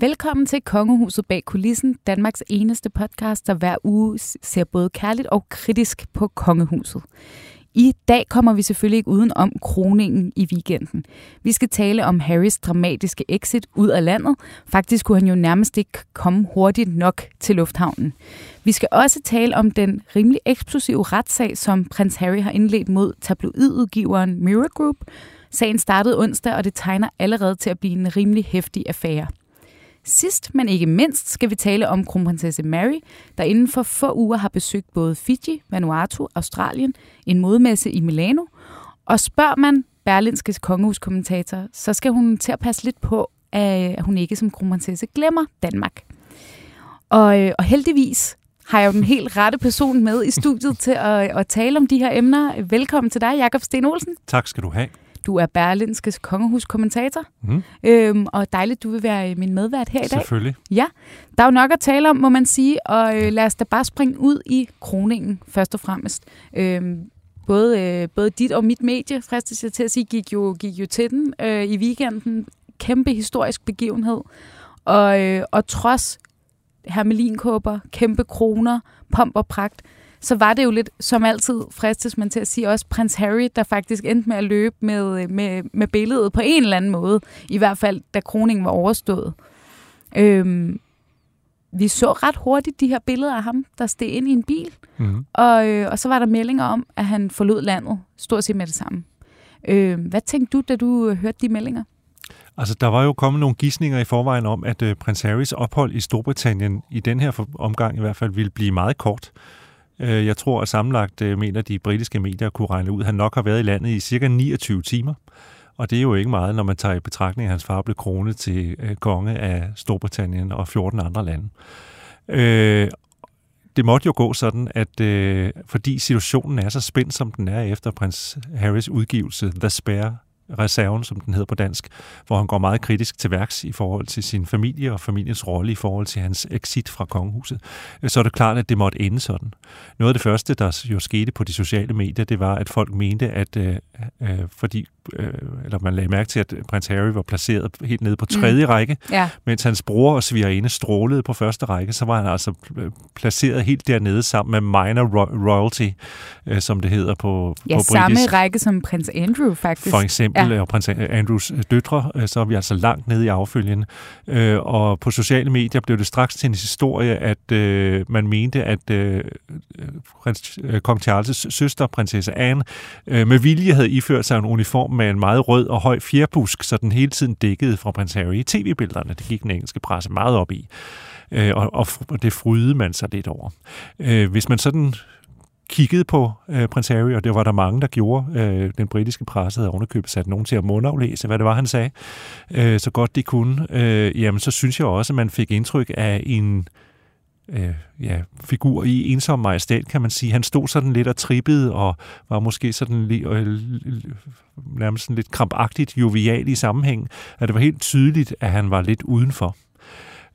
Velkommen til Kongehuset bag kulissen, Danmarks eneste podcast, der hver uge ser både kærligt og kritisk på kongehuset. I dag kommer vi selvfølgelig ikke uden om kroningen i weekenden. Vi skal tale om Harrys dramatiske exit ud af landet. Faktisk kunne han jo nærmest ikke komme hurtigt nok til lufthavnen. Vi skal også tale om den rimelig eksplosive retssag, som prins Harry har indledt mod tabloidudgiveren Mirror Group. Sagen startede onsdag, og det tegner allerede til at blive en rimelig hæftig affære. Sidst, men ikke mindst, skal vi tale om kronprinsesse Mary, der inden for få uger har besøgt både Fiji, Vanuatu, Australien, en modmesse i Milano. Og spørger man Berlinske kongehuskommentator, så skal hun til at passe lidt på, at hun ikke som kronprinsesse glemmer Danmark. Og, øh, og heldigvis har jeg jo den helt rette person med i studiet til at, at tale om de her emner. Velkommen til dig, Jakob Sten Olsen. Tak skal du have. Du er Berlinskes kongehuskommentator, mm. øhm, og dejligt, du vil være min medvært her i dag. Selvfølgelig. Ja, der er jo nok at tale om, må man sige, og øh, lad os da bare springe ud i kroningen først og fremmest. Øhm, både, øh, både dit og mit medie, fristes jeg til at sige, gik jo, gik jo til den øh, i weekenden. Kæmpe historisk begivenhed. Og, øh, og trods hermelinkåber, kæmpe kroner, pomp og pragt, så var det jo lidt, som altid fristes man til at sige, også prins Harry, der faktisk endte med at løbe med, med, med billedet på en eller anden måde, i hvert fald da kroningen var overstået. Øhm, vi så ret hurtigt de her billeder af ham, der steg ind i en bil, mm. og, øh, og så var der meldinger om, at han forlod landet, stort set med det samme. Øh, hvad tænkte du, da du hørte de meldinger? Altså, der var jo kommet nogle gissninger i forvejen om, at øh, prins Harrys ophold i Storbritannien, i den her omgang i hvert fald, ville blive meget kort. Øh, jeg tror, at sammenlagt øh, mener de britiske medier kunne regne ud, at han nok har været i landet i cirka 29 timer. Og det er jo ikke meget, når man tager i betragtning, at hans far blev kronet til øh, konge af Storbritannien og 14 andre lande. Øh, det måtte jo gå sådan, at fordi situationen er så spændt, som den er efter prins Harrys udgivelse, The Spare, reserven, som den hedder på dansk, hvor han går meget kritisk til værks i forhold til sin familie og familiens rolle i forhold til hans exit fra kongehuset, så er det klart, at det måtte ende sådan. Noget af det første, der jo skete på de sociale medier, det var, at folk mente, at øh, øh, fordi, øh, eller man lagde mærke til, at prins Harry var placeret helt nede på mm. tredje mm. række, ja. mens hans bror og svigerinde strålede på første række, så var han altså placeret helt dernede sammen med minor royalty, øh, som det hedder på, ja, på samme britisk. række som prins Andrew, faktisk. For eksempel ja. og prins Andrews øh, døtre, øh, så er vi altså langt nede i affølgen. Øh, og på sociale medier blev det straks til en historie, at man mente, at prins, kong Charles' søster, prinsesse Anne, med vilje havde iført sig en uniform med en meget rød og høj fjerbusk, så den hele tiden dækkede fra prins Harry i tv-billederne. Det gik den engelske presse meget op i. og, og det frydede man sig lidt over. hvis man sådan kiggede på øh, prins Harry, og det var der mange, der gjorde. Øh, den britiske presse havde ovenikøbet sat nogen til at mundaflæse, hvad det var, han sagde, øh, så godt de kunne. Øh, jamen, så synes jeg også, at man fik indtryk af en øh, ja, figur i ensom majestæt, kan man sige. Han stod sådan lidt og trippede, og var måske sådan lidt, øh, nærmest sådan lidt krampagtigt jovial i sammenhæng, at det var helt tydeligt, at han var lidt udenfor.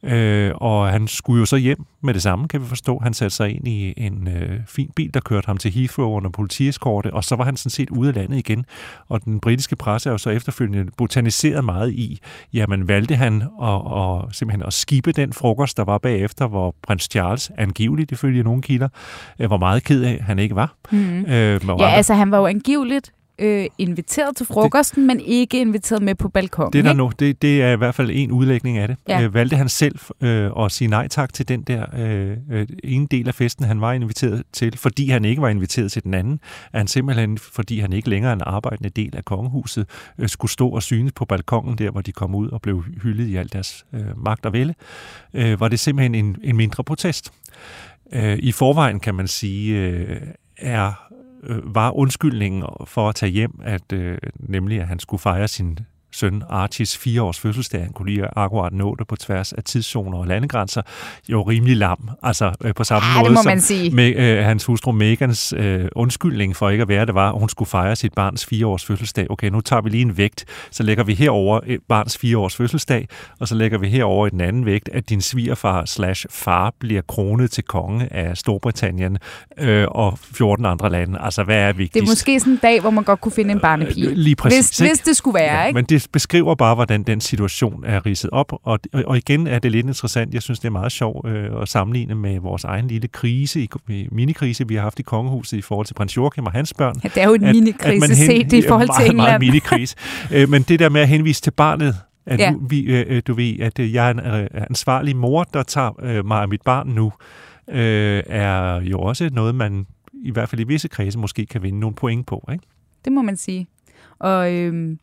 Øh, og han skulle jo så hjem med det samme, kan vi forstå. Han satte sig ind i en øh, fin bil, der kørte ham til Heathrow under politieskorte, og så var han sådan set ude af landet igen. Og den britiske presse er jo så efterfølgende botaniseret meget i, jamen valgte han at, at, simpelthen at skibe den frokost, der var bagefter, hvor prins Charles angiveligt, ifølge nogle kilder, øh, var meget ked af, han ikke var. Mm. Øh, ja, altså han var jo angiveligt øh, inviteret til frokosten, det, men ikke inviteret med på balkonen. Det er, der nu, det, det er i hvert fald en udlægning af det. Ja. Øh, valgte han selv øh, at sige nej tak til den der øh, øh, ene del af festen, han var inviteret til, fordi han ikke var inviteret til den anden, er han simpelthen, fordi han ikke længere er en arbejdende del af kongehuset, øh, skulle stå og synes på balkongen der, hvor de kom ud og blev hyldet i alt deres øh, magt og vælde, øh, var det simpelthen en, en mindre protest. Øh, I forvejen kan man sige, øh, er øh, var undskyldningen for at tage hjem, at øh, nemlig at han skulle fejre sin søn Archies fire års fødselsdag, han kunne lige akkurat nå det på tværs af tidszoner og landegrænser, jo rimelig lam. Altså øh, på samme ja, måde som sige. Med, øh, hans hustru Megans øh, undskyldning for ikke at være det var, at hun skulle fejre sit barns fire års fødselsdag. Okay, nu tager vi lige en vægt, så lægger vi herover et barns fire års fødselsdag, og så lægger vi herover den anden vægt, at din svigerfar slash far bliver kronet til konge af Storbritannien øh, og 14 andre lande. Altså, hvad er vigtigst? Det er måske sådan en dag, hvor man godt kunne finde en barnepige. Øh, lige præcis. Hvis, hvis det skulle være, ja, ikke? Men det beskriver bare, hvordan den situation er ridset op, og, og igen er det lidt interessant. Jeg synes, det er meget sjovt øh, at sammenligne med vores egen lille krise, minikrise, vi har haft i kongehuset i forhold til prins Joachim og hans børn. Ja, det er jo en minikrise set i forhold til England. Meget minikrise. øh, men det der med at henvise til barnet, at ja. nu, vi, øh, du ved, at jeg er en øh, ansvarlig mor, der tager øh, mig af mit barn nu, øh, er jo også noget, man i hvert fald i visse kredse måske kan vinde nogle point på. Ikke? Det må man sige. Og, øhm,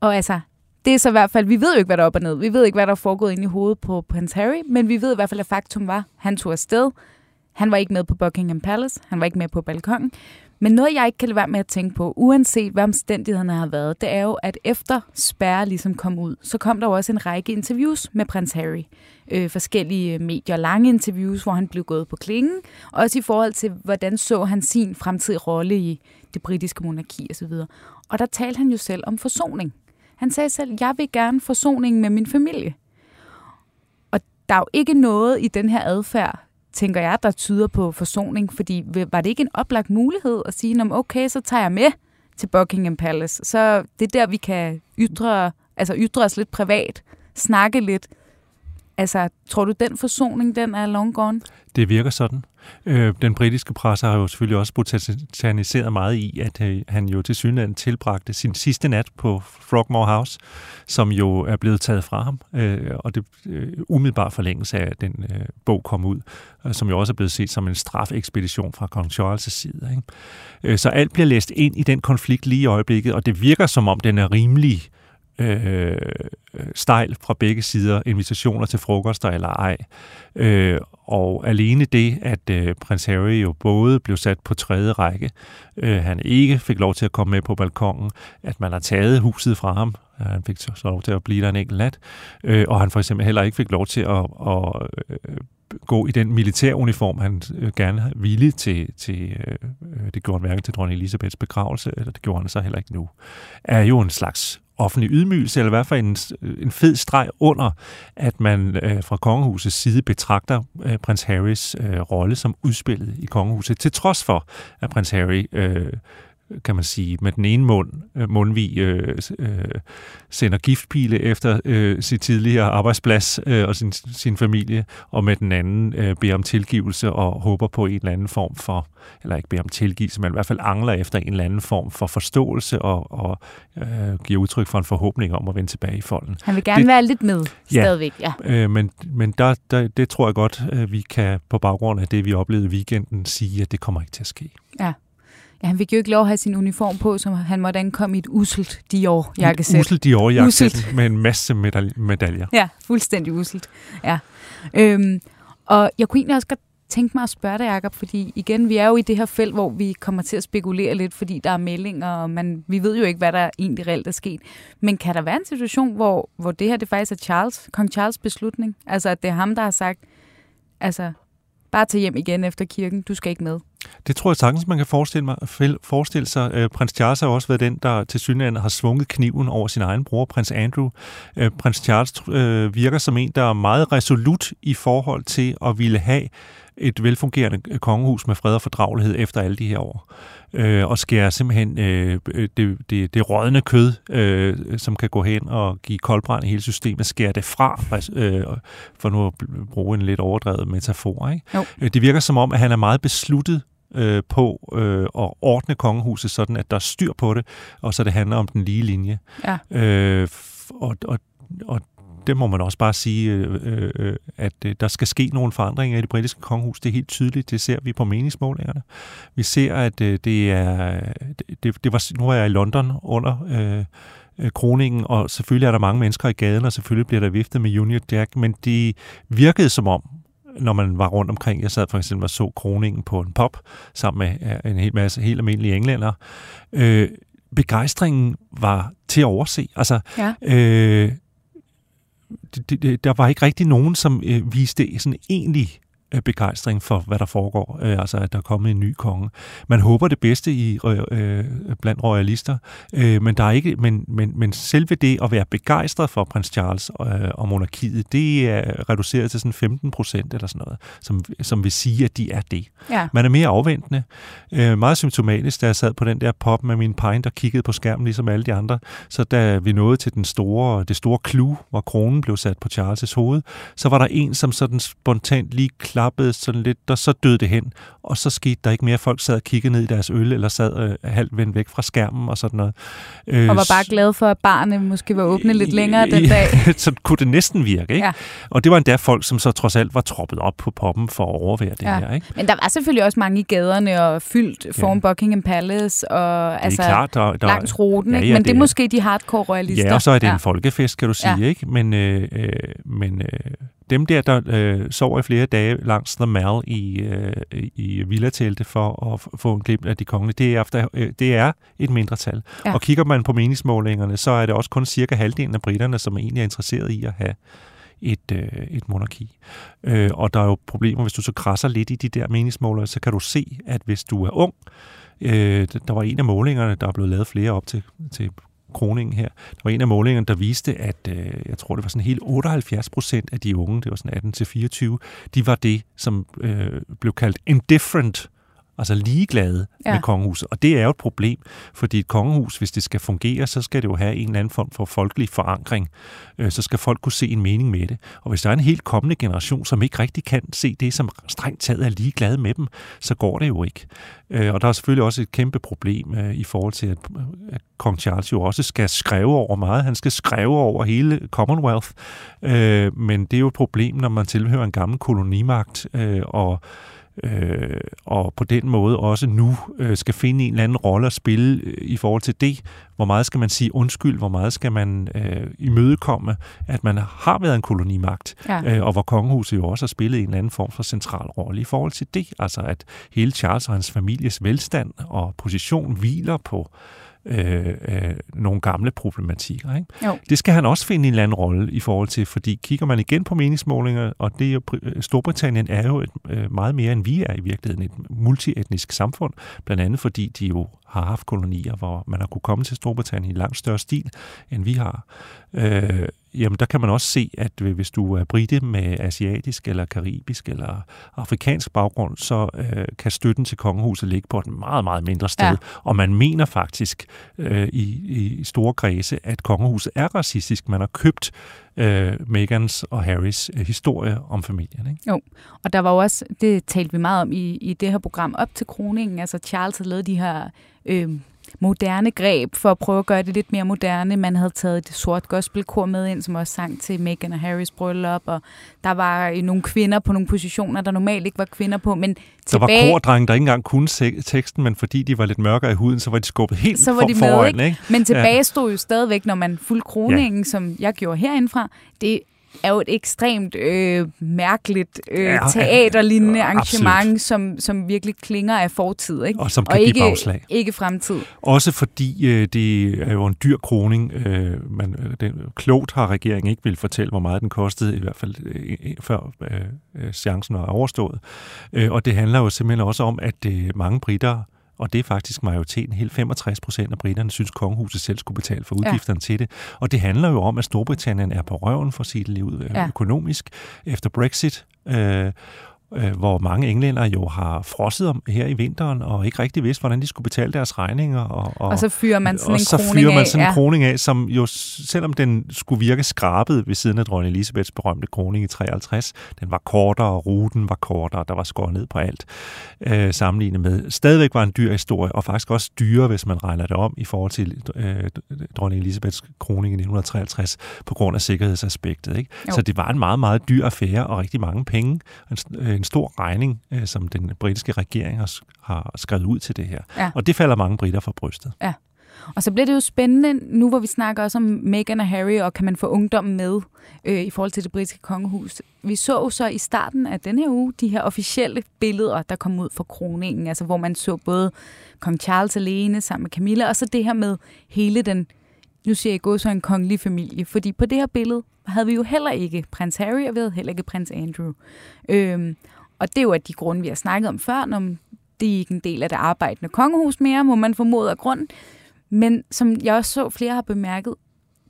og altså, det er så i hvert fald, vi ved jo ikke, hvad der er op og ned. Vi ved ikke, hvad der er foregået ind i hovedet på Prince Harry, men vi ved i hvert fald, at faktum var, han tog afsted. Han var ikke med på Buckingham Palace, han var ikke med på balkongen. Men noget, jeg ikke kan lade være med at tænke på, uanset hvad omstændighederne har været, det er jo, at efter Spærre ligesom kom ud, så kom der jo også en række interviews med prins Harry. Øh, forskellige øh, medier, lange interviews, hvor han blev gået på klingen. Også i forhold til, hvordan så han sin fremtidige rolle i det britiske monarki osv. Og der talte han jo selv om forsoning. Han sagde selv, jeg vil gerne forsoning med min familie. Og der er jo ikke noget i den her adfærd, tænker jeg, der tyder på forsoning, fordi var det ikke en oplagt mulighed at sige, om okay, så tager jeg med til Buckingham Palace. Så det er der, vi kan ytre, altså ytre os lidt privat, snakke lidt. Altså, tror du, den forsoning, den er long gone? Det virker sådan. Øh, den britiske presse har jo selvfølgelig også botaniseret meget i, at øh, han jo til synligheden tilbragte sin sidste nat på Frogmore House, som jo er blevet taget fra ham, øh, og det øh, umiddelbart forlængelse af, at den øh, bog kom ud, øh, som jo også er blevet set som en strafekspedition fra kong Charles' side. Ikke? Øh, så alt bliver læst ind i den konflikt lige i øjeblikket, og det virker som om, den er rimelig øh, øh stejl fra begge sider, invitationer til frokoster eller ej. Øh, og alene det, at øh, prins Harry jo både blev sat på tredje række, øh, han ikke fik lov til at komme med på balkongen, at man har taget huset fra ham, han fik så lov til at blive der en enkelt nat, øh, og han for eksempel heller ikke fik lov til at, at øh, gå i den militæruniform, han øh, gerne ville til, til øh, øh, det gjorde han hverken til dronning Elisabeths begravelse, eller det gjorde han så heller ikke nu, er jo en slags offentlig ydmygelse, eller i hvert fald en, en fed streg under, at man øh, fra kongehusets side betragter øh, prins Harrys øh, rolle som udspillet i kongehuset, til trods for, at prins Harry øh, kan man sige, med den ene mund, øh, mundvig øh, øh, sender giftpile efter øh, sit tidligere arbejdsplads øh, og sin, sin familie, og med den anden øh, beder om tilgivelse og håber på en eller anden form for, eller ikke beder om tilgivelse, men i hvert fald angler efter en eller anden form for forståelse og, og øh, giver udtryk for en forhåbning om at vende tilbage i folden. Han vil gerne det, være lidt med ja, stadigvæk. Ja, øh, men, men der, der, det tror jeg godt, vi kan på baggrund af det, vi oplevede i weekenden, sige, at det kommer ikke til at ske. Ja. Ja, han fik jo ikke lov at have sin uniform på, så han måtte ankomme i et uselt Dior-jakkesæt. Uselt Dior-jakkesæt med en masse medaljer. Ja, fuldstændig uselt. Ja. Øhm, og jeg kunne egentlig også godt tænke mig at spørge dig, Jacob, fordi igen, vi er jo i det her felt, hvor vi kommer til at spekulere lidt, fordi der er meldinger, og man, vi ved jo ikke, hvad der egentlig reelt er sket. Men kan der være en situation, hvor, hvor det her det faktisk er Charles, kong Charles beslutning? Altså, at det er ham, der har sagt, altså, bare tage hjem igen efter kirken, du skal ikke med. Det tror jeg sagtens, man kan forestille, mig, forestille sig. Øh, prins Charles har også været den, der til synligheden har svunget kniven over sin egen bror, prins Andrew. Øh, prins Charles øh, virker som en, der er meget resolut i forhold til at ville have et velfungerende kongehus med fred og fordragelighed efter alle de her år. Øh, og skære simpelthen øh, det, det, det rådne kød, øh, som kan gå hen og give koldbrand i hele systemet, skære det fra, øh, for nu at bruge en lidt overdrevet metafor. Ikke? Jo. Øh, det virker som om, at han er meget besluttet øh, på øh, at ordne kongehuset, sådan at der er styr på det, og så det handler om den lige linje. Ja. Øh, og, og, og det må man også bare sige, øh, øh, at øh, der skal ske nogle forandringer i det britiske kongehus. Det er helt tydeligt, det ser vi på meningsmålingerne. Vi ser, at øh, det er... Det, det var, nu er jeg i London under... Øh, kroningen, og selvfølgelig er der mange mennesker i gaden, og selvfølgelig bliver der viftet med Union Jack, men det virkede som om, når man var rundt omkring. Jeg sad for eksempel og så kroningen på en pop sammen med en hel masse helt almindelige englænder. Øh, begejstringen var til at overse. Altså, ja. øh, der var ikke rigtig nogen, som øh, viste sådan egentlig begejstring for, hvad der foregår, øh, altså at der er kommet en ny konge. Man håber det bedste i øh, blandt royalister, øh, men der er ikke, men, men, men selve det at være begejstret for prins Charles øh, og monarkiet, det er reduceret til sådan 15 procent eller sådan noget, som, som vil sige, at de er det. Ja. Man er mere afventende. Øh, meget symptomatisk, da jeg sad på den der pop med min pint og kiggede på skærmen, ligesom alle de andre, så da vi nåede til den store, det store clue, hvor kronen blev sat på Charles' hoved, så var der en, som sådan spontant lige klappede sådan lidt, og så døde det hen, og så skete der ikke mere. Folk sad og kiggede ned i deres øl, eller sad øh, halvt vendt væk fra skærmen og sådan noget. Øh, og var bare glad for, at barnet måske var åbne lidt længere den dag. så kunne det næsten virke, ikke? Ja. Og det var endda folk, som så trods alt var troppet op på poppen for at overvære det ja. her, ikke? Men der var selvfølgelig også mange i gaderne og fyldt foran ja. Buckingham Palace og altså klart, der, der, langs ruten, ja, ja, ikke? Men det, det er måske de hardcore royalister. Ja, og så er det ja. en folkefest, kan du sige, ja. ikke? Men, øh, øh, men øh, dem der, der øh, sover i flere dage langs The Mall i, øh, i villatelte for at få en glimt af de kongelige, det er, efter, øh, det er et mindretal. Ja. Og kigger man på meningsmålingerne, så er det også kun cirka halvdelen af britterne, som egentlig er interesseret i at have et, øh, et monarki. Øh, og der er jo problemer, hvis du så krasser lidt i de der meningsmålinger, så kan du se, at hvis du er ung, øh, der var en af målingerne, der er blevet lavet flere op til, til kroningen her. Der var en af målingerne, der viste, at øh, jeg tror, det var sådan helt 78 procent af de unge, det var sådan 18-24, de var det, som øh, blev kaldt indifferent altså ligeglade ja. med kongehuset. Og det er jo et problem, fordi et kongehus, hvis det skal fungere, så skal det jo have en eller anden form for folkelig forankring. Øh, så skal folk kunne se en mening med det. Og hvis der er en helt kommende generation, som ikke rigtig kan se det, som strengt taget er ligeglade med dem, så går det jo ikke. Øh, og der er selvfølgelig også et kæmpe problem øh, i forhold til, at, at kong Charles jo også skal skrive over meget. Han skal skrive over hele Commonwealth. Men det er jo et problem, når man tilhører en gammel kolonimagt, og øh, og på den måde også nu øh, skal finde en eller anden rolle at spille øh, i forhold til det. Hvor meget skal man sige undskyld, hvor meget skal man øh, imødekomme, at man har været en kolonimagt, ja. øh, og hvor kongehuset jo også har spillet en eller anden form for central rolle i forhold til det. Altså at hele Charles og hans families velstand og position hviler på øh, øh, nogle gamle problematikker. Ikke? Jo. Det skal han også finde en eller anden rolle i forhold til, fordi kigger man igen på meningsmålinger, og det er jo, øh, Storbritannien er jo et, øh, meget mere end vi er i virkeligheden, et multietnisk samfund, blandt andet fordi de jo har haft kolonier, hvor man har kunne komme til Storbritannien i langt større stil, end vi har. Øh, jamen der kan man også se, at hvis du er brite med asiatisk eller karibisk eller afrikansk baggrund, så øh, kan støtten til kongehuset ligge på et meget, meget mindre sted. Ja. Og man mener faktisk øh, i, i store kredse, at kongehuset er racistisk. Man har købt øh, Megans og Harrys øh, historie om familien. Ikke? Jo, og der var jo også, det talte vi meget om i, i det her program op til kroningen, altså Charles havde lavet de her øh, moderne greb for at prøve at gøre det lidt mere moderne. Man havde taget det sort gospelkor med ind, som også sang til Meghan og Harrys bryllup, og der var nogle kvinder på nogle positioner, der normalt ikke var kvinder på, men tilbage... Der var kordrenge, der ikke engang kunne teksten, men fordi de var lidt mørkere i huden, så var de skubbet helt så var de for, med, foran. Ikke? Ikke? Men tilbage ja. stod jo stadigvæk, når man fulgte kroningen, ja. som jeg gjorde herindfra, det er jo et ekstremt øh, mærkeligt øh, ja, teaterlignende ja, arrangement, som, som virkelig klinger af fortid. Ikke? Og som kan og ikke, give bagslag. ikke fremtid. Også fordi øh, det er jo en dyr kroning. Øh, man, øh, den, klogt har regeringen ikke vil fortælle, hvor meget den kostede, i hvert fald øh, før øh, øh, chancen var overstået. Øh, og det handler jo simpelthen også om, at øh, mange britter og det er faktisk majoriteten. Helt 65 procent af britterne synes, at kongehuset selv skulle betale for udgifterne ja. til det. Og det handler jo om, at Storbritannien er på røven for sit liv ja. økonomisk efter Brexit. Øh, øh, hvor mange englænder jo har frosset om her i vinteren, og ikke rigtig vidste, hvordan de skulle betale deres regninger. Og, og, og så fyrer man sådan og en så fyrer man sådan en ja. kroning af, som jo, selvom den skulle virke skrabet ved siden af dronning Elisabeths berømte kroning i 53, den var kortere, og ruten var kortere, der var skåret ned på alt, øh, sammenlignet med, stadigvæk var en dyr historie, og faktisk også dyre, hvis man regner det om, i forhold til øh, dronning Elisabeths kroning i 1953, på grund af sikkerhedsaspektet. Ikke? Så det var en meget, meget dyr affære, og rigtig mange penge. En, en en stor regning, øh, som den britiske regering har, har skrevet ud til det her. Ja. Og det falder mange britter for brystet. Ja. Og så bliver det jo spændende, nu hvor vi snakker også om Meghan og Harry, og kan man få ungdommen med øh, i forhold til det britiske kongehus. Vi så jo så i starten af den her uge de her officielle billeder, der kom ud fra kroningen, altså hvor man så både kong Charles alene sammen med Camilla, og så det her med hele den, nu siger jeg gå så en kongelig familie, fordi på det her billede havde vi jo heller ikke prins Harry, og vi havde heller ikke prins Andrew. Øhm, Og det er jo af de grunde, vi har snakket om før, når det er ikke en del af det arbejdende kongehus mere, må man formode af grund. Men som jeg også så, flere har bemærket,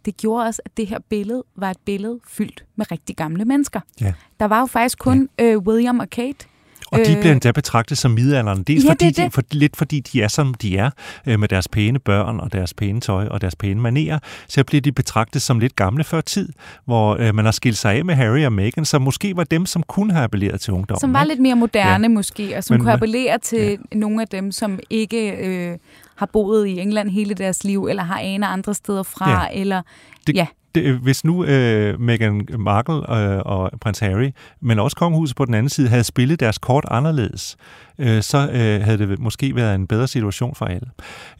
det gjorde også, at det her billede var et billede fyldt med rigtig gamle mennesker. Ja. Der var jo faktisk kun ja. øh, William og Kate, og de bliver endda betragtet som midalderne. Dels Ja, fordi det er de, det. for, lidt fordi de er, som de er, øh, med deres pæne børn og deres pæne tøj og deres pæne manerer, så bliver de betragtet som lidt gamle før tid, hvor øh, man har skilt sig af med Harry og Meghan, som måske var dem, som kunne have appelleret til ungdommen. som var ikke? lidt mere moderne ja. måske, og som Men- kunne appellere til ja. nogle af dem, som ikke øh, har boet i England hele deres liv, eller har aner andre steder fra, ja. eller Det- ja det, øh, hvis nu øh, Meghan Markle øh, og prins Harry, men også kongehuset på den anden side, havde spillet deres kort anderledes, øh, så øh, havde det måske været en bedre situation for alle.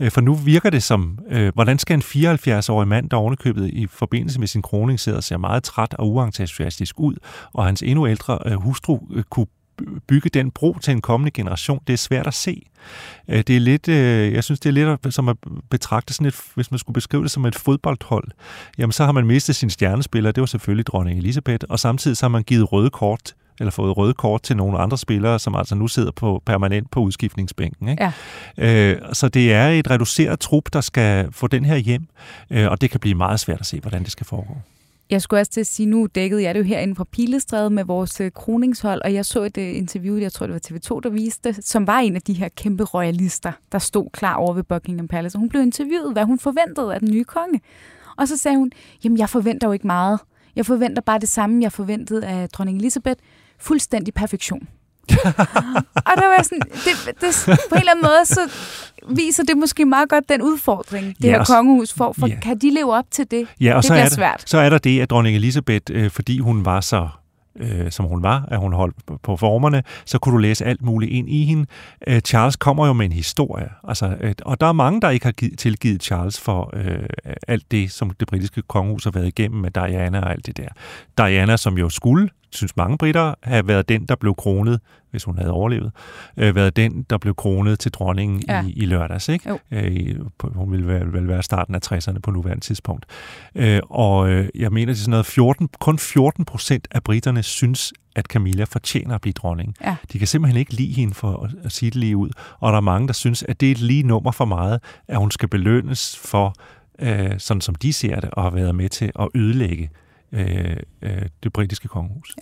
Øh, for nu virker det som, øh, hvordan skal en 74-årig mand, der ovenikøbet i forbindelse med sin kroning sidder og ser meget træt og uentusiastisk ud, og hans endnu ældre øh, hustru øh, kunne bygge den bro til en kommende generation, det er svært at se. Øh, Det er lidt, øh, jeg synes, det er lidt som at betragte sådan et, hvis man skulle beskrive det som et fodboldhold, jamen så har man mistet sin stjernespiller, det var selvfølgelig dronning Elisabeth, og samtidig så har man givet røde kort eller fået røde kort til nogle andre spillere, som altså nu sidder på permanent på udskiftningsbænken. Ikke? Ja. Øh, så det er et reduceret trup, der skal få den her hjem, øh, og det kan blive meget svært at se, hvordan det skal foregå. Jeg skulle også til at sige, nu dækkede jeg det jo herinde fra Pilestræde med vores øh, kroningshold, og jeg så et øh, interview, jeg tror det var TV2, der viste, det, som var en af de her kæmpe royalister, der stod klar over ved Buckingham Palace. Og hun blev interviewet, hvad hun forventede af den nye konge. Og så sagde hun, jamen jeg forventer jo ikke meget. Jeg forventer bare det samme, jeg forventede af dronning Elisabeth. Fuldstændig perfektion og der var sådan, det, det, på en eller anden måde, så viser det måske meget godt den udfordring, det Ja, her kongehus får. For ja. kan de leve op til det? Ja, og det så er, der, svært. så er der det, at dronning Elisabeth, øh, fordi hun var så øh, som hun var, at hun holdt på- på formerne, så kunne du læse alt muligt ind i hende. Øh, Charles kommer jo med en historie, altså, øh, og der er mange, der ikke har givet, tilgivet Charles for øh, alt det, som det britiske kongehus har været igennem med Diana og alt det der. Diana, som jo skulle, synes mange britter, have været den, der blev kronet, hvis hun havde overlevet, øh, været den, der blev kronet til dronningen ja. I, i lørdags. Ikke? Jo. Øh, hun ville vel, vel være starten af 60'erne på nuværende tidspunkt. Øh, og øh, jeg mener, det er sådan noget 14, kun 14 procent af britterne synes, at Camilla fortjener at blive dronning. Ja. De kan simpelthen ikke lide hende for at, sige det lige ud. Og der er mange, der synes, at det er et lige nummer for meget, at hun skal belønnes for, øh, sådan som de ser det, at have været med til at ødelægge øh, øh, det britiske kongehus.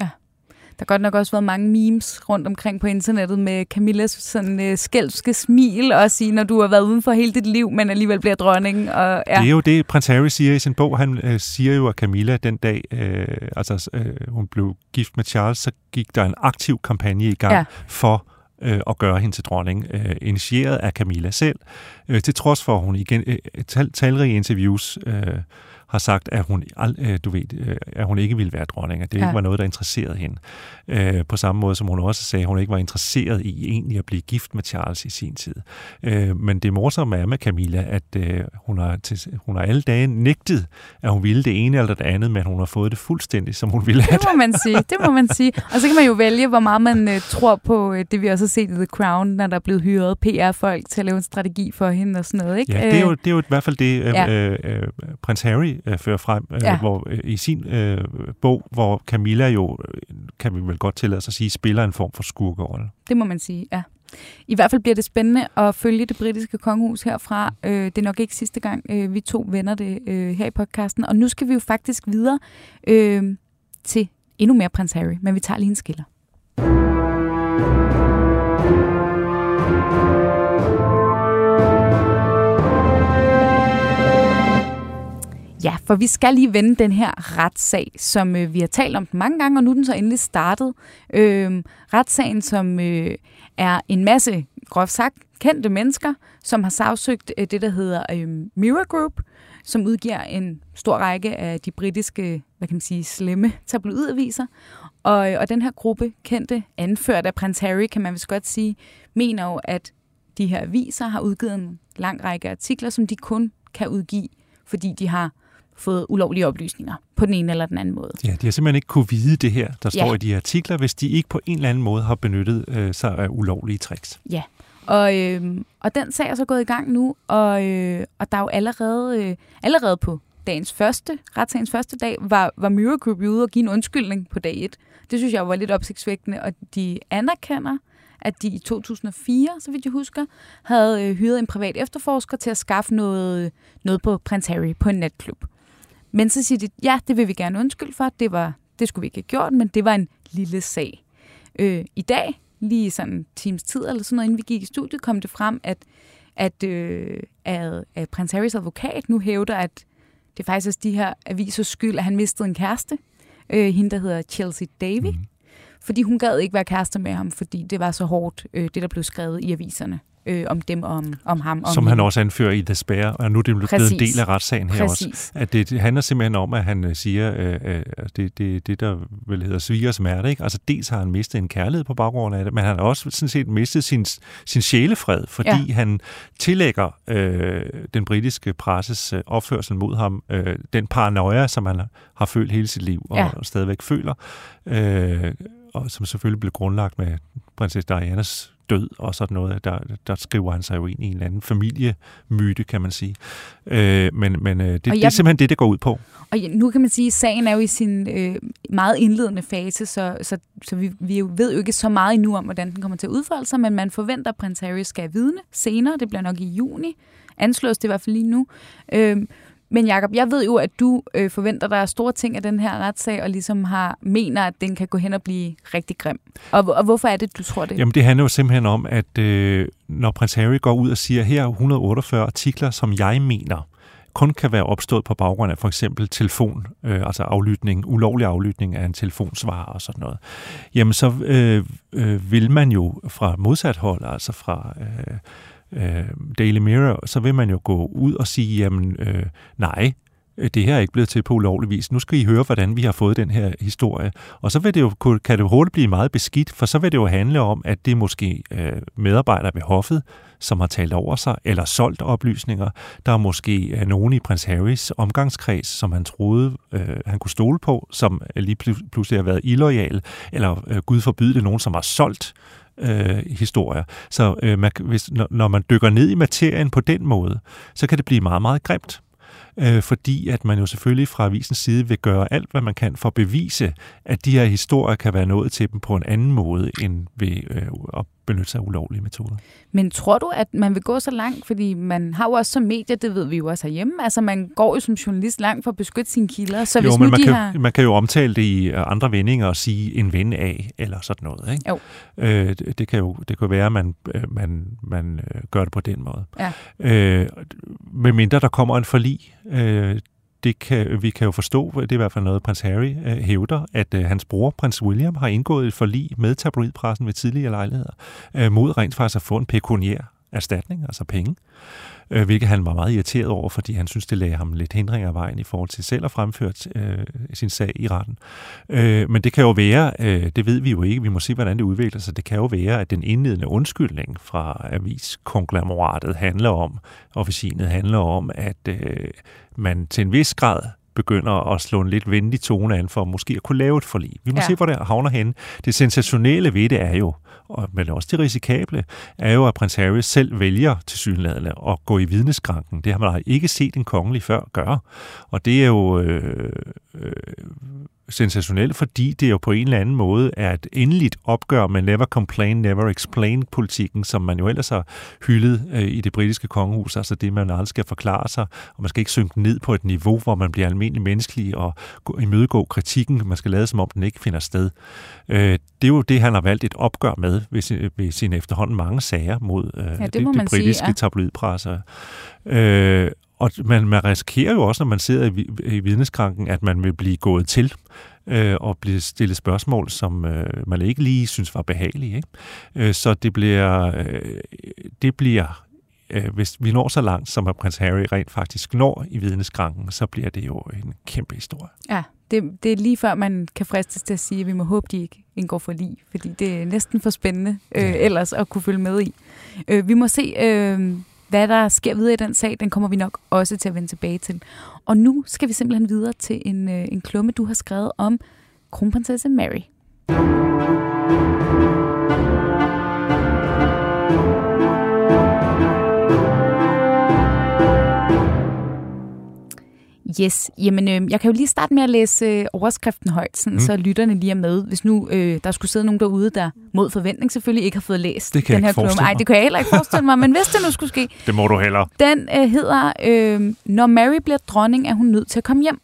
Der har godt nok også været mange memes rundt omkring på internettet med Camillas sådan øh, skælske smil og sige, når du har været uden for hele dit liv, men alligevel bliver dronning. Og, ja. Det er jo det, prins Harry siger i sin bog. Han øh, siger jo, at Camilla den dag, øh, altså øh, hun blev gift med Charles, så gik der en aktiv kampagne i gang ja. Ja. for øh, at gøre hende til dronning, øh, initieret af Camilla selv, øh, til trods for, at hun igen øh, tal, talrige interviews øh, har sagt, at hun, øh, du ved, øh, at hun ikke ville være dronning, at det ja. Ikke var noget, der interesserede hende. Øh, på samme måde som hun også sagde, at hun ikke var interesseret i egentlig at blive gift med Charles i sin tid. Øh, men det morsomme er med Camilla, at øh, hun, har til, hun har alle dage nægtet, at hun ville det ene eller det andet, men hun har fået det fuldstændig, som hun ville have Det må man sige, det må man sige. Og så kan man jo vælge, hvor meget man øh, tror på øh, det, vi også har set i The Crown, når der er blevet hyret PR-folk til at lave en strategi for hende og sådan noget. Ikke? Ja, det er, jo, det er jo i hvert fald det, øh, Ja. øh, prins Harry øh, fører frem øh, Ja. hvor, øh, i sin øh, bog, hvor Camilla jo, øh, kan vi vel godt tillade os at sige, spiller en form for skurkerolle. Det må man sige, ja. I hvert fald bliver det spændende at følge det britiske kongehus herfra. Øh, det er nok ikke sidste gang, øh, vi to vender det øh, her i podcasten. Og nu skal vi jo faktisk videre øh, til endnu mere prins Harry, men vi tager lige en skiller. Ja, for vi skal lige vende den her retssag, som øh, vi har talt om mange gange, og nu er den så endelig startet. Øh, retssagen, som øh, er en masse, groft sagt, kendte mennesker, som har sagsøgt øh, det, der hedder øh, Mirror Group, som udgiver en stor række af de britiske, hvad kan man sige, slemme tabloidaviser. Og, øh, og den her gruppe, kendte, anført af prins Harry, kan man vist godt sige, mener jo, at de her aviser har udgivet en lang række artikler, som de kun kan udgive, fordi de har fået ulovlige oplysninger på den ene eller den anden måde. Ja, de har simpelthen ikke kunne vide det her, der står Ja. i de artikler, hvis de ikke på en eller anden måde har benyttet øh, sig af ulovlige tricks. Og, øh, og den sag er så gået i gang nu, og, øh, og der er jo allerede, øh, allerede på dagens første, retssagens første dag, var, var Mirror Group ude og give en undskyldning på dag 1. Det synes jeg var lidt opsigtsvækkende, og de anerkender, at de i 2004, så vidt jeg husker, havde øh, hyret en privat efterforsker til at skaffe noget, noget på Prince Harry på en natklub. Men så siger de, ja, det vil vi gerne undskylde for, det, var, det skulle vi ikke have gjort, men det var en lille sag. Øh, I dag, lige sådan times tid eller sådan noget, inden vi gik i studiet, kom det frem, at, at, øh, at, at Prince Harrys advokat nu hævder, at det faktisk er de her avisers skyld, at han mistede en kæreste. Øh, hende, der hedder Chelsea Davy. Mm fordi hun gad ikke være kærester med ham, fordi det var så hårdt, øh, det der blev skrevet i aviserne øh, om dem og om, om ham. Om Som han også anfører i Despair, og nu er det blevet en del af retssagen her Præcis. også. At det, det handler simpelthen om, at han øh, siger, øh, øh, det, det, det der vel hedder svigers smerte. Ikke? Altså dels har han mistet en kærlighed på baggrund af det, men han har også sådan set mistet sin, sin sjælefred, fordi ja. han tillægger øh, den britiske presses øh, opførsel mod ham øh, den paranoia, som han har følt hele sit liv og, ja. og stadigvæk føler. Øh, og som selvfølgelig blev grundlagt med prinsesse Dianas død og sådan noget. Der, der skriver han sig jo ind i en eller anden familiemyte, kan man sige. Øh, men men øh, det, jeg, det er simpelthen det, det går ud på. Og nu kan man sige, at sagen er jo i sin øh, meget indledende fase, så, så, så vi, vi ved jo ikke så meget endnu om, hvordan den kommer til at udfolde sig, men man forventer, at prins Harry skal vidne senere. Det bliver nok i juni. Anslås det i hvert fald lige nu. Øh, men Jakob, jeg ved jo, at du øh, forventer dig store ting af den her retssag, og ligesom har mener, at den kan gå hen og blive rigtig grim. Og, og hvorfor er det, du tror det? Jamen, det handler jo simpelthen om, at øh, når prins Harry går ud og siger, her er 148 artikler, som jeg mener kun kan være opstået på baggrund af for eksempel telefon, øh, altså aflytning, ulovlig aflytning af en telefonsvar og sådan noget, jamen så øh, øh, vil man jo fra modsat hold, altså fra øh, øh, Daily Mirror, så vil man jo gå ud og sige, jamen øh, nej, øh, det her er ikke blevet til på ulovlig vis. Nu skal I høre, hvordan vi har fået den her historie. Og så vil det jo, kan det hurtigt blive meget beskidt, for så vil det jo handle om, at det er måske øh, medarbejdere ved hoffet, som har talt over sig, eller solgt oplysninger. Der er måske øh, nogen i prins Harrys omgangskreds, som han troede, øh, han kunne stole på, som lige pludselig har været illoyal, eller øh, gud forbyde det, nogen, som har solgt øh, Øh, historier. Så øh, man, hvis, når, når man dykker ned i materien på den måde, så kan det blive meget, meget grimt. Øh, fordi at man jo selvfølgelig fra avisens side vil gøre alt, hvad man kan for at bevise, at de her historier kan være nået til dem på en anden måde, end ved øh, at benytte sig af ulovlige metoder. Men tror du, at man vil gå så langt? Fordi man har jo også som medie, det ved vi jo også herhjemme, altså man går jo som journalist langt for at beskytte sine kilder. Så jo, hvis men nu man, de kan, har... man kan jo omtale det i øh, andre vendinger og sige en ven af, eller sådan noget. Ikke? Jo. Øh, det, det, kan jo det kan være, at man, øh, man, man øh, gør det på den måde. Ja. Øh, med mindre der kommer en forlig, øh, det kan, vi kan jo forstå, det er i hvert fald noget, prins Harry øh, hævder, at øh, hans bror, prins William, har indgået et forlig med tabloidpressen ved tidligere lejligheder, øh, mod rent faktisk at få en pekuniær erstatning, altså penge, øh, hvilket han var meget irriteret over, fordi han synes, det lagde ham lidt hindringer af vejen i forhold til selv at fremføre øh, sin sag i retten. Øh, men det kan jo være, øh, det ved vi jo ikke, vi må se, hvordan det udvikler sig, det kan jo være, at den indledende undskyldning fra aviskonglomeratet handler om, officinet handler om, at øh, man til en vis grad begynder at slå en lidt venlig tone an for måske at kunne lave et forlig. Vi må ja. se, hvor det havner hen. Det sensationelle ved det er jo, og, men også det risikable, er jo, at prins Harry selv vælger til synlædende at gå i vidneskranken. Det har man ikke set en kongelig før gøre. Og det er jo øh, øh, sensationelt, fordi det jo på en eller anden måde er et endeligt opgør med never complain, never explain politikken, som man jo ellers har hyldet øh, i det britiske kongehus, altså det, man aldrig skal forklare sig, og man skal ikke synke ned på et niveau, hvor man bliver almindelig menneskelig og imødegå kritikken, man skal lade som om den ikke finder sted. Øh, det er jo det, han har valgt et opgør med ved, ved sine efterhånden mange sager mod øh, ja, det, det, det britiske sige, ja. tabloidpresser. Øh, og man, man risikerer jo også, når man sidder i, i vidneskranken, at man vil blive gået til øh, og blive stillet spørgsmål, som øh, man ikke lige synes var behagelige. Ikke? Øh, så det bliver, øh, det bliver øh, hvis vi når så langt, som at prins Harry rent faktisk når i vidneskranken, så bliver det jo en kæmpe historie. Ja, det, det er lige før, man kan fristes til at sige, at vi må håbe, de ikke indgår for lige, fordi det er næsten for spændende øh, ja. ellers at kunne følge med i. Øh, vi må se, øh, hvad der sker videre i den sag, den kommer vi nok også til at vende tilbage til. Og nu skal vi simpelthen videre til en, øh, en klumme, du har skrevet om kronprinsesse Mary. Yes, jamen øh, jeg kan jo lige starte med at læse øh, overskriften højt, sådan, mm. så lytterne lige er med. Hvis nu øh, der skulle sidde nogen derude, der mod forventning selvfølgelig ikke har fået læst det kan den her klumme. Nej, det kan jeg heller ikke forestille mig, men hvis det nu skulle ske. Det må du heller. Den øh, hedder, øh, når Mary bliver dronning, er hun nødt til at komme hjem.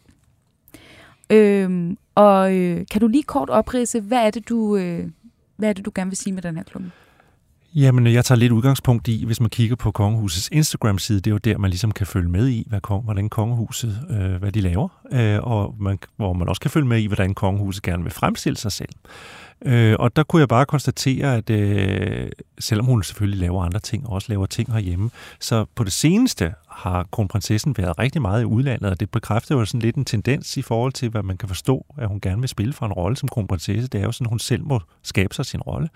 Øh, og øh, kan du lige kort oprise, hvad er det, du, øh, hvad er det, du gerne vil sige med den her klumme? Jamen, øh, jeg tager lidt udgangspunkt i, hvis man kigger på kongehusets Instagram-side, det er jo der, man ligesom kan følge med i, hvad kong, hvordan kongehuset, øh, hvad de laver, øh, og man, hvor man også kan følge med i, hvordan kongehuset gerne vil fremstille sig selv. Øh, og der kunne jeg bare konstatere, at øh, selvom hun selvfølgelig laver andre ting, og også laver ting herhjemme, så på det seneste har kronprinsessen været rigtig meget i udlandet, og det bekræfter jo sådan lidt en tendens i forhold til, hvad man kan forstå, at hun gerne vil spille for en rolle som kronprinsesse. Det er jo sådan, at hun selv må skabe sig sin rolle.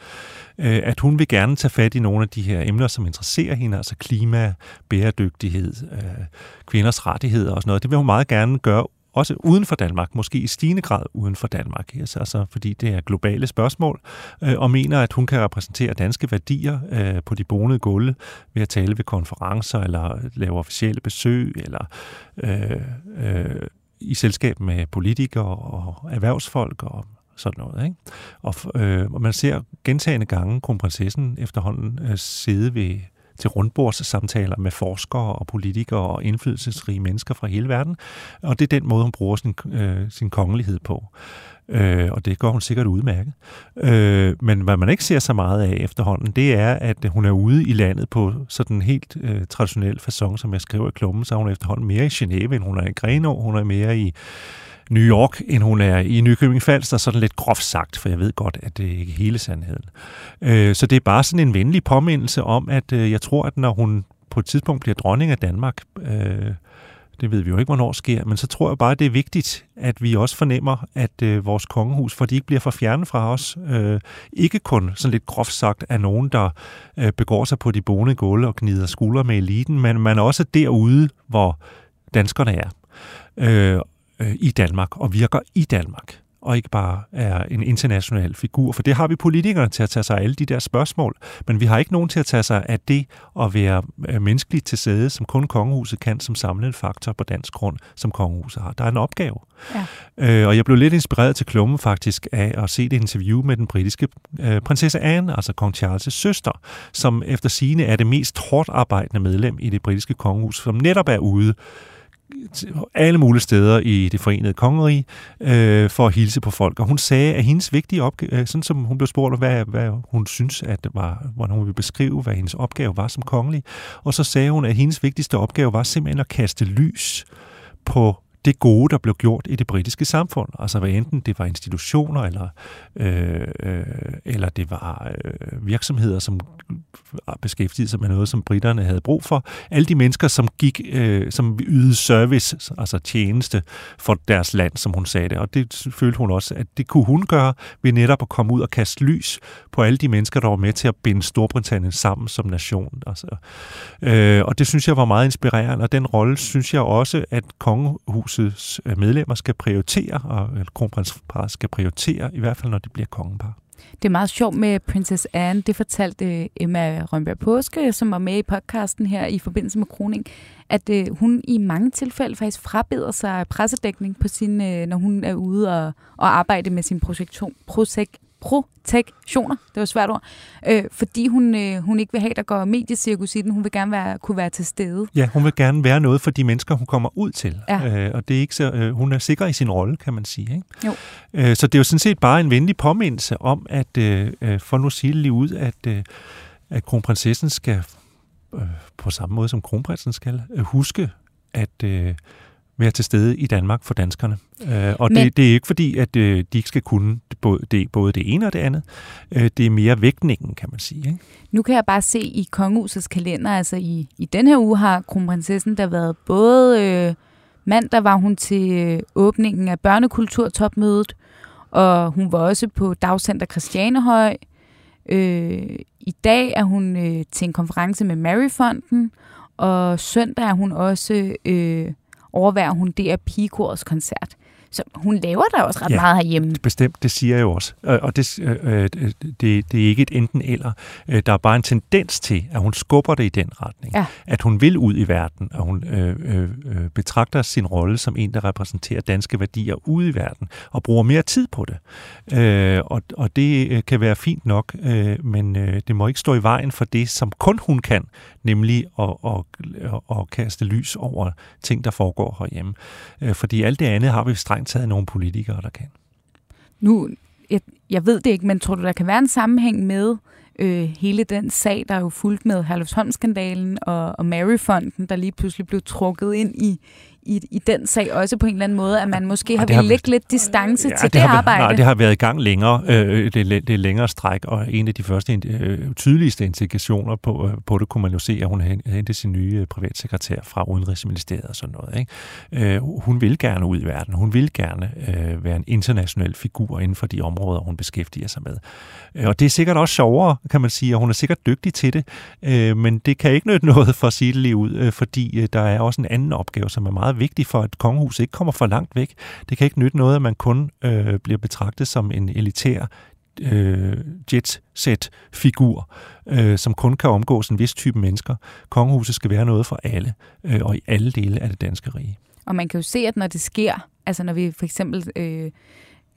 Øh, at hun vil gerne tage fat i nogle af de her emner, som interesserer hende, altså klima, bæredygtighed, øh, kvinders rettigheder og sådan noget. Det vil hun meget gerne gøre også uden for Danmark, måske i stigende grad uden for Danmark, altså, altså fordi det er globale spørgsmål, øh, og mener, at hun kan repræsentere danske værdier øh, på de bonede gulve ved at tale ved konferencer, eller lave officielle besøg, eller øh, øh, i selskab med politikere og erhvervsfolk og sådan noget. Ikke? Og, øh, og man ser gentagende gange kronprinsessen efterhånden øh, sidde ved til rundbordssamtaler med forskere og politikere og indflydelsesrige mennesker fra hele verden. Og det er den måde, hun bruger sin, øh, sin kongelighed på. Øh, og det går hun sikkert udmærket. Øh, men hvad man ikke ser så meget af efterhånden, det er, at hun er ude i landet på sådan en helt øh, traditionel façon, som jeg skriver i klummen, så er hun efterhånden mere i Genève, end hun er i Grenå. Hun er mere i New York, end hun er i Nykøbing Falster, sådan lidt groft sagt, for jeg ved godt, at det ikke er hele sandheden. Øh, så det er bare sådan en venlig påmindelse om, at øh, jeg tror, at når hun på et tidspunkt bliver dronning af Danmark, øh, det ved vi jo ikke, hvornår sker, men så tror jeg bare, at det er vigtigt, at vi også fornemmer, at øh, vores kongehus, for de ikke bliver for fjerne fra os, øh, ikke kun sådan lidt groft sagt af nogen, der øh, begår sig på de bonede gulve og gnider skuldre med eliten, men man er også derude, hvor danskerne er. Øh, øh, i Danmark og virker i Danmark og ikke bare er en international figur. For det har vi politikerne til at tage sig af alle de der spørgsmål, men vi har ikke nogen til at tage sig af det at være øh, menneskeligt til sæde, som kun kongehuset kan som samlet faktor på dansk grund, som kongehuset har. Der er en opgave. Ja. Øh, og jeg blev lidt inspireret til klummen faktisk af at se det interview med den britiske øh, prinsesse Anne, altså kong Charles' søster, som efter sine er det mest hårdt arbejdende medlem i det britiske kongehus, som netop er ude alle mulige steder i det forenede kongerige øh, for at hilse på folk. Og hun sagde, at hendes vigtige opgave, øh, sådan som hun blev spurgt, hvad, hvad hun synes, at var, hvordan hun ville beskrive, hvad hendes opgave var som kongelig. Og så sagde hun, at hendes vigtigste opgave var simpelthen at kaste lys på det gode, der blev gjort i det britiske samfund. Altså hvad enten det var institutioner, eller, øh, øh, eller det var øh, virksomheder, som beskæftigede sig med noget, som britterne havde brug for. Alle de mennesker, som gik, øh, som ydede service, altså tjeneste for deres land, som hun sagde det. Og det følte hun også, at det kunne hun gøre ved netop at komme ud og kaste lys på alle de mennesker, der var med til at binde Storbritannien sammen som nation. Altså, øh, og det synes jeg var meget inspirerende, og den rolle synes jeg også, at kongehusets øh, medlemmer skal prioritere, og øh, kronprinsparet skal prioritere, i hvert fald når de bliver kongepar. Det er meget sjovt med Princess Anne. Det fortalte øh, Emma Rønberg Påske, som var med i podcasten her i forbindelse med kroning, at hun i mange tilfælde faktisk frabeder sig pressedækning på sin, når hun er ude og, og arbejde med sin projektion, projekt, protektioner, det var et svært ord, øh, fordi hun, øh, hun ikke vil have, der går mediecirkus i den. Hun vil gerne være, kunne være til stede. Ja, hun vil gerne være noget for de mennesker, hun kommer ud til. Ja. Øh, og det er ikke så, øh, hun er sikker i sin rolle, kan man sige. Ikke? Jo. Øh, så det er jo sådan set bare en venlig påmindelse om, at øh, øh for nu sige lige ud, at, øh, at kronprinsessen skal, øh, på samme måde som kronprinsen skal, øh, huske, at øh, være til stede i Danmark for danskerne. Øh, og Men... det, det er ikke fordi, at øh, de ikke skal kunne både det, både det ene og det andet. Øh, det er mere vægtningen, kan man sige. Ikke? Nu kan jeg bare se i kongehusets kalender, altså i, i den her uge har kronprinsessen der været både øh, mandag var hun til øh, åbningen af børnekulturtopmødet, og hun var også på Dagcenter Christianehøj. Øh, I dag er hun øh, til en konference med Maryfonden, og søndag er hun også... Øh, overværer hun DR Pigekorets koncert. Så hun laver der også ret ja, meget herhjemme. bestemt, det siger jeg jo også. Og det, øh, det, det er ikke et enten eller. Øh, der er bare en tendens til, at hun skubber det i den retning. Ja. At hun vil ud i verden, og hun øh, øh, betragter sin rolle som en, der repræsenterer danske værdier ude i verden, og bruger mere tid på det. Øh, og, og det kan være fint nok, øh, men øh, det må ikke stå i vejen for det, som kun hun kan, nemlig at, at, at, at kaste lys over ting, der foregår herhjemme. Øh, fordi alt det andet har vi strengt taget nogle politikere, der kan. Nu, jeg, jeg ved det ikke, men tror du, der kan være en sammenhæng med øh, hele den sag, der er jo fulgt med Herlufsholm-skandalen og, og Maryfonden, der lige pludselig blev trukket ind i, i, i den sag også på en eller anden måde, at man måske har, vil lægge lidt distance ja, til det, det har, arbejde? Nej, det har været i gang længere. Øh, det, det er længere stræk, og en af de første øh, tydeligste indikationer på, øh, på det kunne man jo se, at hun har hentet sin nye øh, privatsekretær fra Udenrigsministeriet og sådan noget. Ikke? Øh, hun vil gerne ud i verden. Hun vil gerne øh, være en international figur inden for de områder, hun beskæftiger sig med. Øh, og det er sikkert også sjovere, kan man sige, og hun er sikkert dygtig til det, øh, men det kan ikke nytte noget for at sige det lige ud, øh, fordi øh, der er også en anden opgave, som er meget meget vigtigt for, at kongehuset ikke kommer for langt væk. Det kan ikke nytte noget, at man kun øh, bliver betragtet som en elitær øh, jet-set-figur, øh, som kun kan omgås en vis type mennesker. Kongehuset skal være noget for alle, øh, og i alle dele af det danske rige. Og man kan jo se, at når det sker, altså når vi for eksempel... Øh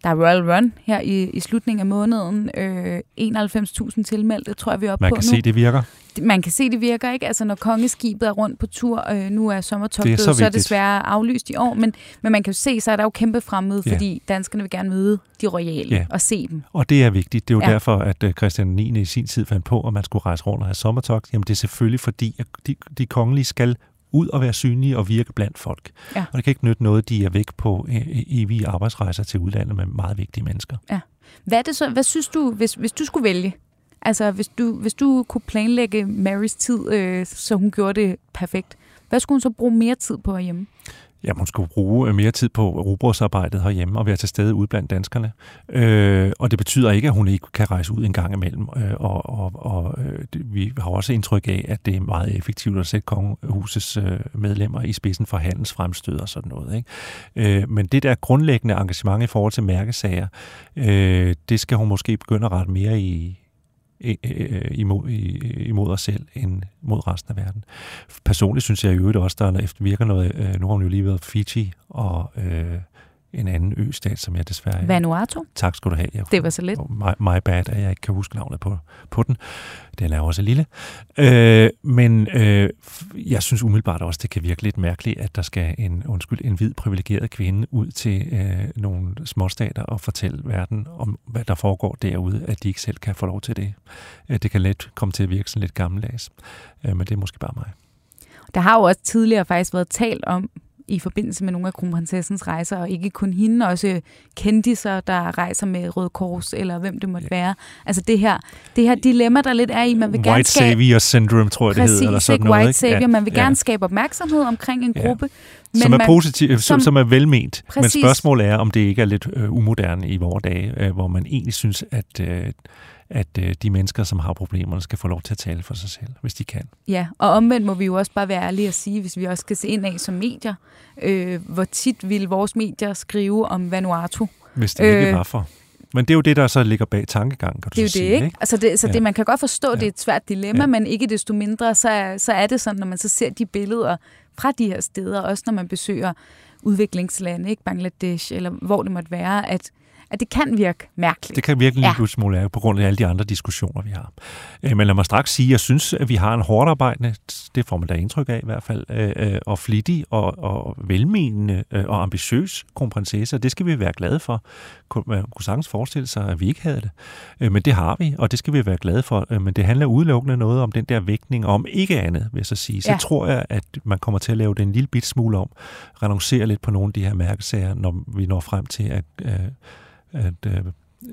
der er Royal Run her i, i slutningen af måneden. Øh, 91.000 tilmeldte, tror jeg, vi er oppe Man på kan se, det virker. Man kan se, det virker, ikke? Altså, når kongeskibet er rundt på tur, øh, nu er sommertopet, er så, så er det desværre aflyst i år, men, men man kan jo se, så er der jo kæmpe fremmede, ja. fordi danskerne vil gerne møde de royale ja. og se dem. Og det er vigtigt. Det er jo ja. derfor, at øh, Christian 9. i sin tid fandt på, at man skulle rejse rundt og have sommertogt. Jamen, det er selvfølgelig fordi, at de, de kongelige skal ud og være synlige og virke blandt folk. Ja. Og det kan ikke nytte noget, de er væk på e, e, evige arbejdsrejser til udlandet med meget vigtige mennesker. Ja. Hvad, er det så, hvad synes du, hvis, hvis du skulle vælge? Altså, hvis du, hvis du kunne planlægge Marys tid, øh, så hun gjorde det perfekt, hvad skulle hun så bruge mere tid på herhjemme? Jamen, hun skulle bruge mere tid på robotsarbejdet herhjemme og være til stede ude blandt danskerne. Øh, og det betyder ikke, at hun ikke kan rejse ud en gang imellem. Øh, og og, og øh, vi har også indtryk af, at det er meget effektivt at sætte kongehusets øh, medlemmer i spidsen for handelsfremstød og sådan noget. Ikke? Øh, men det der grundlæggende engagement i forhold til mærkesager, øh, det skal hun måske begynde at rette mere i, imod, imod os selv end mod resten af verden. Personligt synes jeg i øvrigt også, der efter virker noget, øh, nu har hun jo lige været Fiji og øh, en anden østat, som jeg desværre... Vanuatu? Tak skal du have. Jeg, det var så lidt. My, my bad, at jeg ikke kan huske navnet på, på den. Den er også lille. Øh, men øh, jeg synes umiddelbart også, det kan virke lidt mærkeligt, at der skal en, undskyld, en hvid privilegeret kvinde ud til øh, nogle småstater og fortælle verden om, hvad der foregår derude, at de ikke selv kan få lov til det. Øh, det kan let komme til at virke sådan lidt gammeldags. Øh, men det er måske bare mig. Der har jo også tidligere faktisk været talt om, i forbindelse med nogle af kronprinsessens rejser, og ikke kun hende, også kendiser, der rejser med Røde Kors, eller hvem det måtte ja. være. Altså det her, det her dilemma, der lidt er i, man vil White gerne skabe... Savior Syndrome, tror jeg, det hedder, eller sådan noget. White Savior, ja. man vil gerne ja. skabe opmærksomhed omkring en gruppe. Men som er man, positiv, som, som er velment. Præcis. Men spørgsmålet er, om det ikke er lidt øh, umoderne i vores dage, øh, hvor man egentlig synes, at... Øh, at øh, de mennesker, som har problemerne, skal få lov til at tale for sig selv, hvis de kan. Ja, og omvendt må vi jo også bare være ærlige at sige, hvis vi også skal se ind af som medier, øh, hvor tit vil vores medier skrive om Vanuatu. Hvis det ikke øh, var for. Men det er jo det, der så ligger bag tankegangen, kan du det er jo sige, det, ikke? ikke? Altså det, så ja. det, man kan godt forstå, ja. det er et svært dilemma, ja. men ikke desto mindre, så er, så er det sådan, når man så ser de billeder fra de her steder, også når man besøger udviklingslande, ikke Bangladesh, eller hvor det måtte være, at at det kan virke mærkeligt. Det kan virke en ja. lille smule på grund af alle de andre diskussioner, vi har. Øh, men lad mig straks sige, at jeg synes, at vi har en hårdt arbejdende, det får man da indtryk af i hvert fald, øh, øh, og flittig og, og velmenende og ambitiøs kronprinsesse, og det skal vi være glade for. Man kunne sagtens forestille sig, at vi ikke havde det. Men det har vi, og det skal vi være glade for. Men det handler udelukkende noget om den der vægtning, om ikke andet, vil jeg så sige. Så ja. tror jeg, at man kommer til at lave den en lille bit smule om, renoncere lidt på nogle af de her mærkesager, når vi når frem til, at at øh,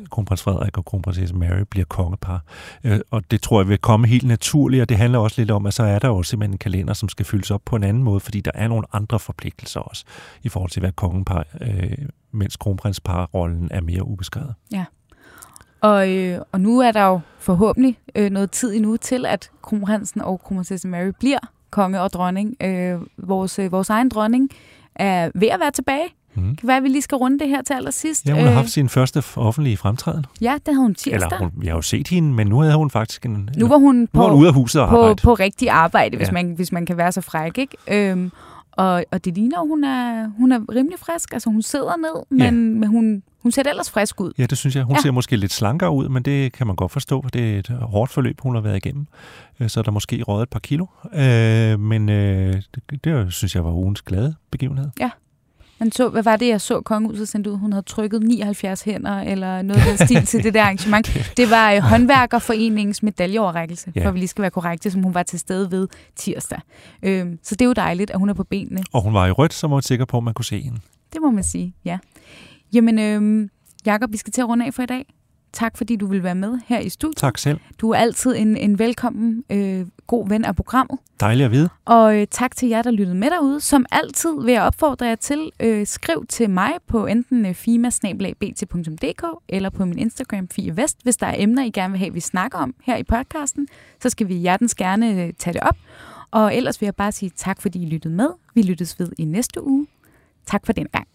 kronprins Frederik og kronprinsesse Mary bliver kongepar. Øh, og det tror jeg vil komme helt naturligt, og det handler også lidt om, at så er der jo simpelthen en kalender, som skal fyldes op på en anden måde, fordi der er nogle andre forpligtelser også i forhold til at være kongepar, øh, mens kronprinsparrollen er mere ubeskrevet. Ja. Og, øh, og nu er der jo forhåbentlig øh, noget tid endnu til, at kronprinsen og kronprinsesse Mary bliver konge og dronning. Øh, vores, øh, vores egen dronning er ved at være tilbage. Mm. Kan være, at vi lige skal runde det her til allersidst. Ja, hun har øh, haft sin første offentlige fremtræden. Ja, det havde hun tirsdag. Eller hun, vi har jo set hende, men nu havde hun faktisk en... Nu var hun, på, nu var hun ude af huset og på, arbejde. på rigtig arbejde, hvis, ja. man, hvis man kan være så fræk, ikke? Øhm, og, og det ligner, hun er, hun er rimelig frisk. Altså, hun sidder ned, men, ja. men hun, hun ser ellers frisk ud. Ja, det synes jeg. Hun ja. ser måske lidt slankere ud, men det kan man godt forstå. Det er et hårdt forløb, hun har været igennem. Øh, så er der måske røget et par kilo. Øh, men øh, det, det synes jeg var ugens glade begivenhed. Ja. Man så, hvad var det, jeg så kongehuset sendte ud? Hun havde trykket 79 hænder, eller noget af den stil til det der arrangement. Det var uh, håndværkerforeningens medaljeoverrækkelse, ja. for vi lige skal være korrekte, som hun var til stede ved tirsdag. Øhm, så det er jo dejligt, at hun er på benene. Og hun var i rødt, så var man sikker på, at man kunne se hende. Det må man sige, ja. Jamen, øhm, Jakob, vi skal til at runde af for i dag. Tak fordi du vil være med her i studiet. Tak selv. Du er altid en, en velkommen øh, god ven af programmet. Dejligt at vide. Og øh, tak til jer, der lyttede med derude. Som altid vil jeg opfordre jer til, øh, skriv til mig på enten øh, fima-bt.dk eller på min Instagram Fie Vest, hvis der er emner, I gerne vil have, vi snakker om her i podcasten. Så skal vi hjertens gerne øh, tage det op. Og ellers vil jeg bare sige tak, fordi I lyttede med. Vi lyttes ved i næste uge. Tak for den gang.